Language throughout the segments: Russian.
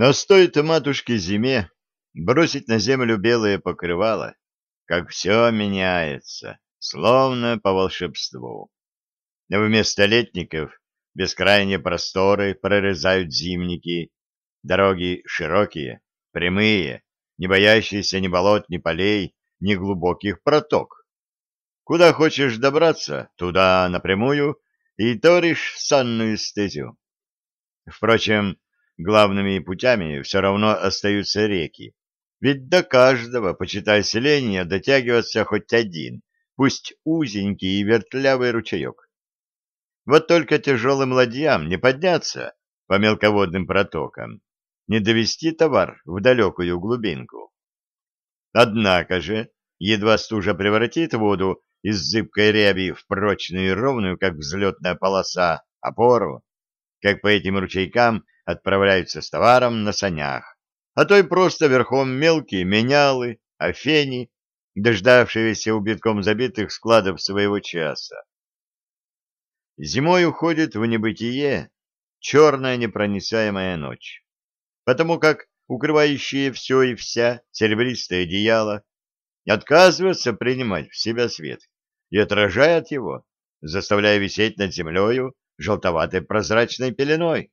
Но стоит матушке зиме бросить на землю белое покрывало, как все меняется, словно по волшебству. Вместо летников бескрайние просторы прорезают зимники, дороги широкие, прямые, не боящиеся ни болот, ни полей, ни глубоких проток. Куда хочешь добраться, туда напрямую и торишь санную стезю. Впрочем, главными путями все равно остаются реки, ведь до каждого, почитай селения, дотягиваться хоть один, пусть узенький и вертлявый ручеек. Вот только тяжелым ладьям не подняться по мелководным протокам, не довести товар в далекую глубинку. Однако же, едва стужа превратит воду из зыбкой ряби в прочную и ровную, как взлетная полоса, опору, как по этим ручейкам отправляются с товаром на санях, а то и просто верхом мелкие менялы, афени, дождавшиеся у битком забитых складов своего часа. Зимой уходит в небытие черная непроницаемая ночь, потому как укрывающее все и вся серебристое одеяло отказывается принимать в себя свет и отражает его, заставляя висеть над землею желтоватой прозрачной пеленой.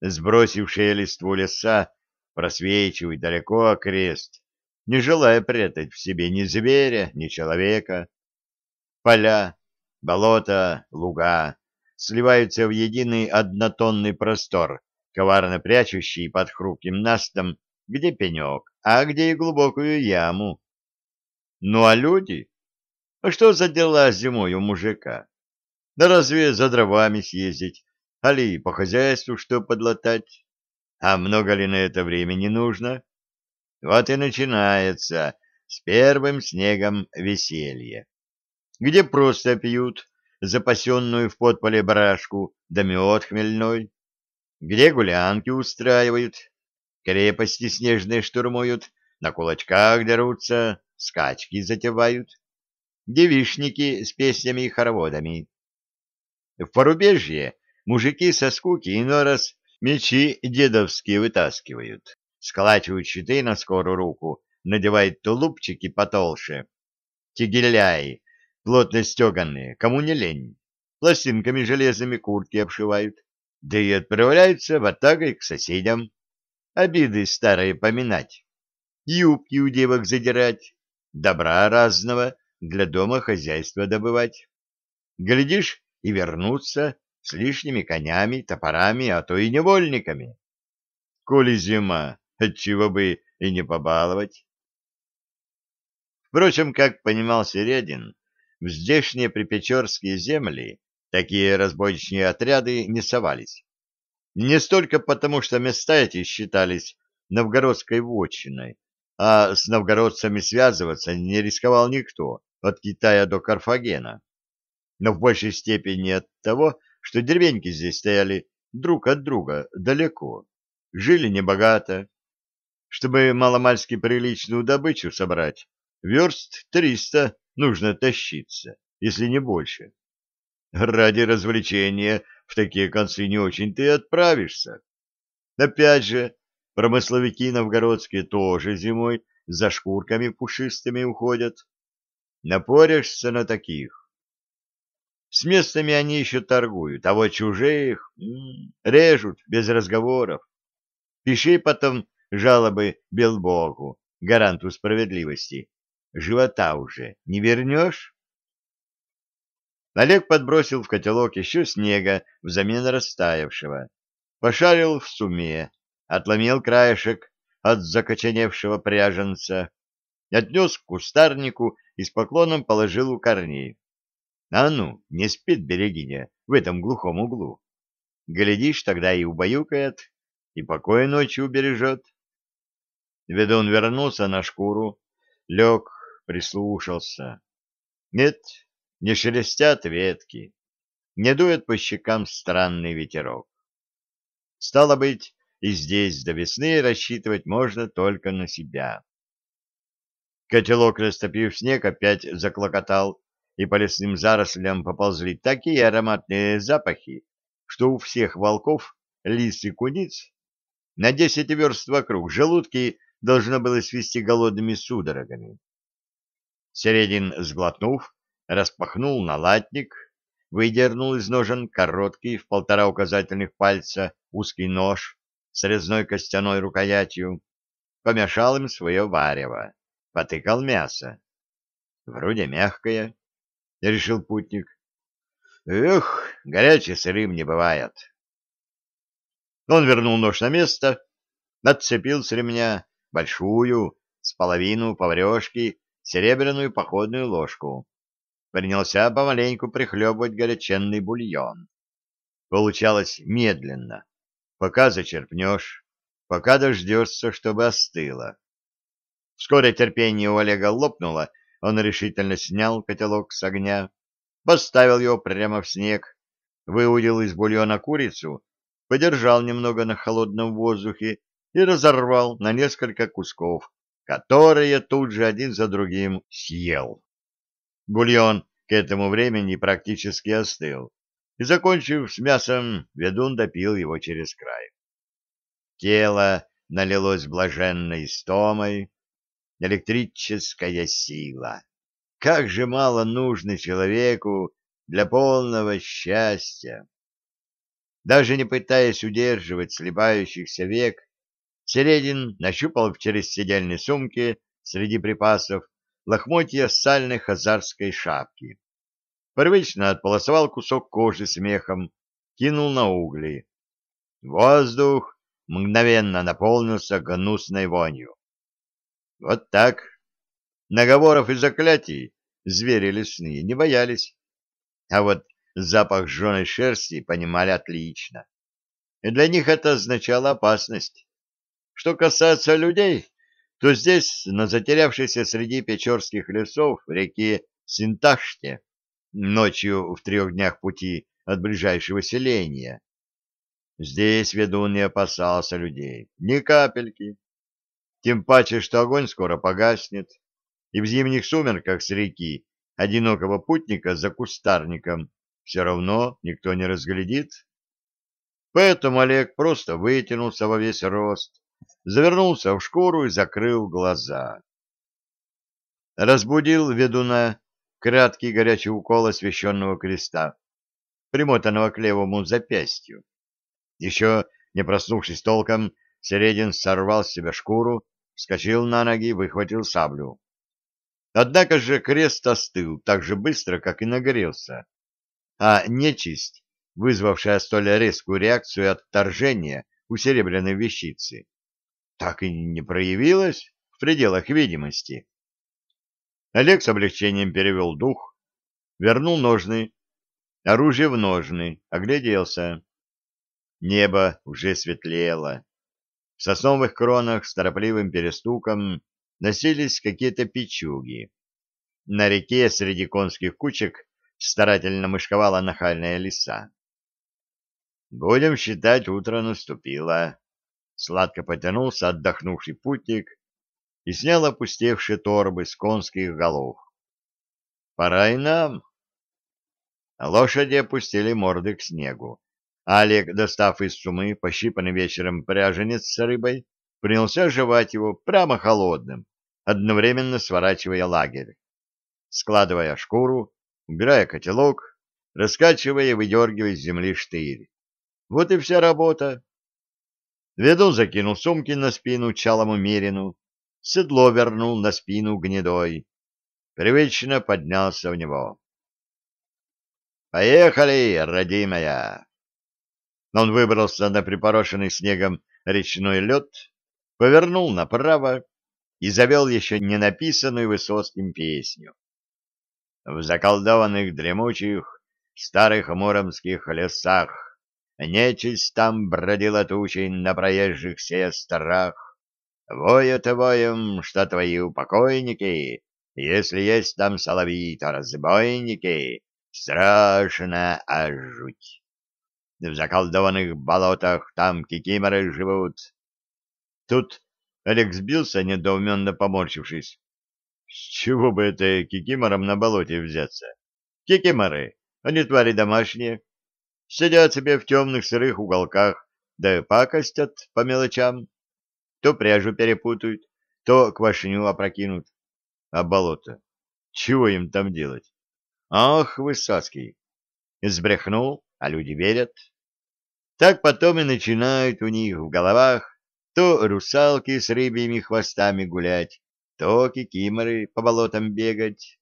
Сбросившие листву леса просвечивают далеко окрест, не желая прятать в себе ни зверя, ни человека. Поля, болота, луга сливаются в единый однотонный простор, коварно прячущий под хрупким настом, где пенек, а где и глубокую яму. Ну а люди? А что за дела зимой у мужика? Да разве за дровами съездить, али по хозяйству что подлатать? А много ли на это времени нужно? Вот и начинается с первым снегом веселье, где просто пьют запасенную в подполе барашку да мед хмельной, где гулянки устраивают, крепости снежные штурмуют, на кулачках дерутся, скачки затевают, девишники с песнями и хороводами. В порубежье мужики со скуки иной раз мечи дедовские вытаскивают, сколачивают щиты на скорую руку, надевают тулупчики потолще, тигеляи, плотно стеганные, кому не лень, пластинками железными куртки обшивают, да и отправляются в атагой к соседям, обиды старые поминать, юбки у девок задирать, добра разного для дома хозяйства добывать. Глядишь, и вернуться с лишними конями, топорами, а то и невольниками. Коли зима, отчего бы и не побаловать. Впрочем, как понимал Середин, в здешние припечерские земли такие разбойничьи отряды не совались. Не столько потому, что места эти считались новгородской вотчиной, а с новгородцами связываться не рисковал никто, от Китая до Карфагена но в большей степени от того, что деревеньки здесь стояли друг от друга далеко, жили небогато. Чтобы маломальски приличную добычу собрать, верст триста нужно тащиться, если не больше. Ради развлечения в такие концы не очень ты отправишься. Опять же, промысловики новгородские тоже зимой за шкурками пушистыми уходят. Напоришься на таких, с местными они еще торгуют, а вот чужих режут без разговоров. Пиши потом жалобы Белбогу, гаранту справедливости. Живота уже не вернешь? Олег подбросил в котелок еще снега взамен растаявшего. Пошарил в суме, отломил краешек от закоченевшего пряженца, отнес к кустарнику и с поклоном положил у корней. А ну, не спит берегиня в этом глухом углу. Глядишь, тогда и убаюкает, и покой ночью убережет. Ведун вернулся на шкуру, лег, прислушался. Нет, не шелестят ветки, не дует по щекам странный ветерок. Стало быть, и здесь до весны рассчитывать можно только на себя. Котелок, растопив снег, опять заклокотал, и по лесным зарослям поползли такие ароматные запахи, что у всех волков, лис и куниц На десять верст вокруг желудки должно было свести голодными судорогами. Середин, сглотнув, распахнул налатник, выдернул из ножен короткий в полтора указательных пальца узкий нож с резной костяной рукоятью, помешал им свое варево, потыкал мясо. Вроде мягкое, — решил путник. Эх, горячий сырым не бывает. Он вернул нож на место, отцепил с ремня большую, с половину поварешки, серебряную походную ложку. Принялся помаленьку прихлебывать горяченный бульон. Получалось медленно, пока зачерпнешь, пока дождешься, чтобы остыло. Вскоре терпение у Олега лопнуло, он решительно снял котелок с огня, поставил его прямо в снег, выудил из бульона курицу, подержал немного на холодном воздухе и разорвал на несколько кусков, которые тут же один за другим съел. Бульон к этому времени практически остыл, и, закончив с мясом, ведун допил его через край. Тело налилось блаженной истомой, электрическая сила. Как же мало нужно человеку для полного счастья! Даже не пытаясь удерживать слепающихся век, Середин нащупал в чересседельной сумке среди припасов лохмотья сальной хазарской шапки. Привычно отполосовал кусок кожи с мехом, кинул на угли. Воздух мгновенно наполнился гнусной вонью. Вот так. Наговоров и заклятий звери лесные не боялись. А вот запах жженой шерсти понимали отлично. И для них это означало опасность. Что касается людей, то здесь, на затерявшейся среди печорских лесов реке Синташте, ночью в трех днях пути от ближайшего селения, здесь ведун не опасался людей, ни капельки. Тем паче, что огонь скоро погаснет, и в зимних сумерках с реки одинокого путника за кустарником все равно никто не разглядит. Поэтому Олег просто вытянулся во весь рост, завернулся в шкуру и закрыл глаза. Разбудил ведуна краткий горячий укол освященного креста, примотанного к левому запястью. Еще не проснувшись толком, Середин сорвал с себя шкуру, вскочил на ноги, выхватил саблю. Однако же крест остыл так же быстро, как и нагорелся, а нечисть, вызвавшая столь резкую реакцию отторжения у серебряной вещицы, так и не проявилась в пределах видимости. Олег с облегчением перевел дух, вернул ножны, оружие в ножны, огляделся. Небо уже светлело. В сосновых кронах с торопливым перестуком носились какие-то печуги. На реке среди конских кучек старательно мышковала нахальная лиса. Будем считать, утро наступило. Сладко потянулся отдохнувший путник и снял опустевшие торбы с конских голов. Пора и нам. Лошади опустили морды к снегу. Олег, достав из сумы пощипанный вечером пряженец с рыбой, принялся жевать его прямо холодным, одновременно сворачивая лагерь, складывая шкуру, убирая котелок, раскачивая и выдергивая из земли штырь. Вот и вся работа. Ведун закинул сумки на спину чалому мерину, седло вернул на спину гнедой, привычно поднялся в него. «Поехали, родимая!» Он выбрался на припорошенный снегом речной лед, повернул направо и завел еще не написанную Высоцким песню. В заколдованных дремучих старых муромских лесах нечисть там бродила тучей на проезжих сестрах. Воют воем, что твои упокойники, если есть там соловьи, то разбойники, страшно аж жуть в заколдованных болотах там кикиморы живут. Тут Алекс сбился, недоуменно поморщившись. С чего бы это кикиморам на болоте взяться? Кикиморы, они твари домашние, сидят себе в темных сырых уголках, да пакостят по мелочам. То пряжу перепутают, то квашню опрокинут. А болото? Чего им там делать? Ах, Высоцкий! Сбрехнул, а люди верят. Так потом и начинают у них в головах то русалки с рыбьими хвостами гулять, то кикиморы по болотам бегать.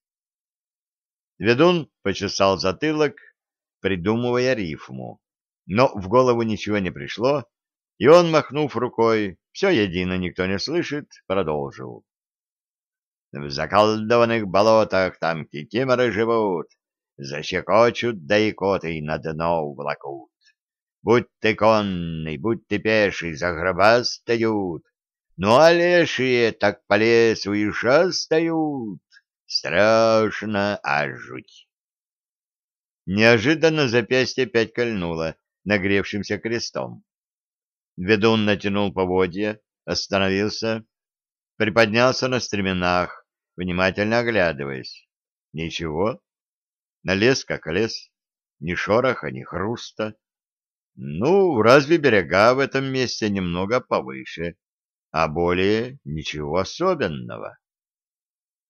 Ведун почесал затылок, придумывая рифму. Но в голову ничего не пришло, и он, махнув рукой, все едино никто не слышит, продолжил. В заколдованных болотах там кикиморы живут, защекочут да икотой на дно увлакут. Будь ты конный, будь ты пеший, за гроба стают, ну а лешие так по лесу и шастают. Страшно, а жуть. Неожиданно запястье опять кольнуло нагревшимся крестом. Ведун натянул поводья, остановился, приподнялся на стременах, внимательно оглядываясь. Ничего. Налез как лес. Ни шороха, ни хруста. Ну, разве берега в этом месте немного повыше, а более ничего особенного.